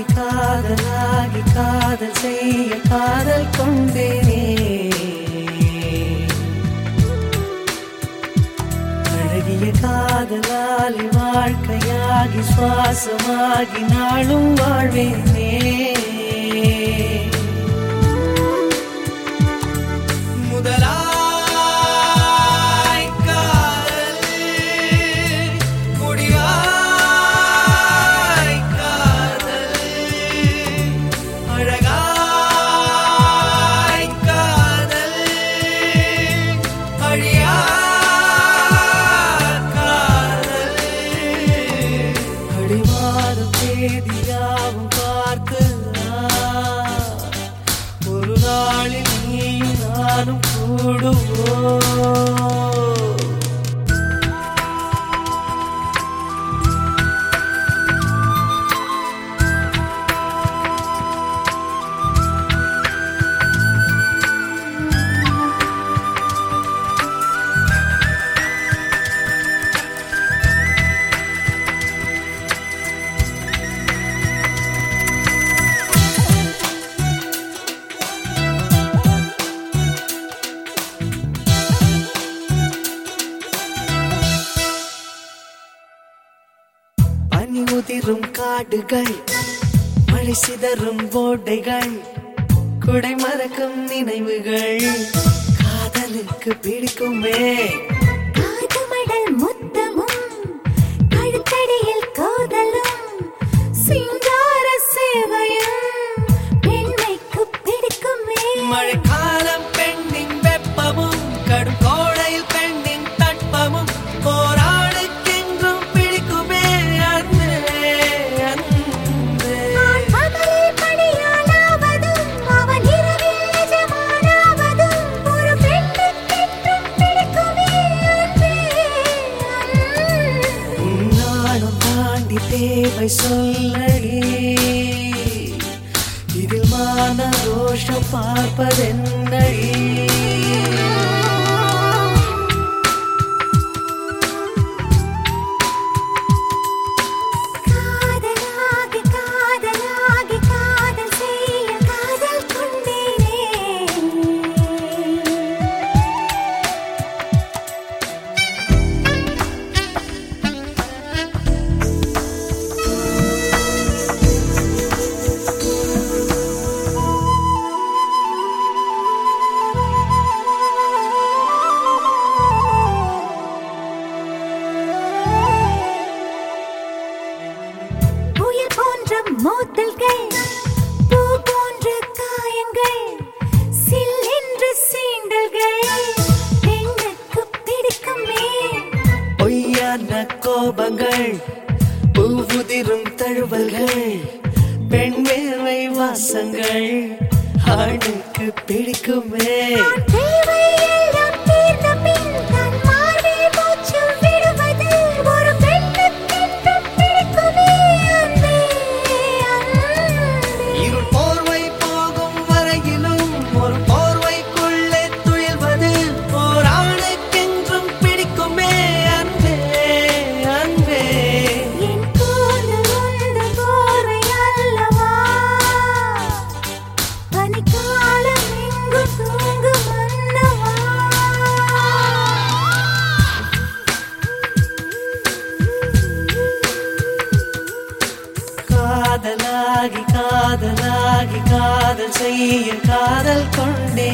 காதலாகி காதல் செய்ய காதல் கொண்டேனே. அழகிய காதலாலி வாழ்க்கையாகி சுவாசமாகி நாளும் வாழ்வேனே. வேதியாவும் பார்த்து ஒரு நாளில் நீயும் நானும் கூடுவோம். உதிரும் காடுகள் மழை சிதறும் ஓடைகள் குடை மறக்கும் நினைவுகள் காதலுக்கு பிடிக்குமே. தேவை சொல்லடி. இதில் மான ரோஷம் பார்ப்பதென்னடி? போன்ற மோதல்கள் பூ போன்ற காயங்கள் சில்லென்ற சீண்டல்கள் பெண்ணுக்கு பிடிக்குமே. பொய்யான கோபங்கள் பூவுதிரும் தழுவல்கள் பெண் வேர்வை வாசங்கள் ஆணுக்கு பிடிக்குமே. காதலாகி காதல் செய்ய காதல் கொண்டே